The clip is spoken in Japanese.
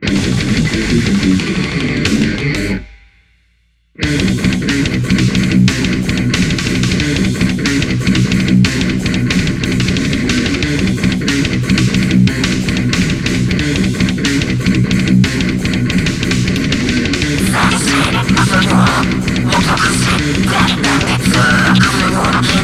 Let's go.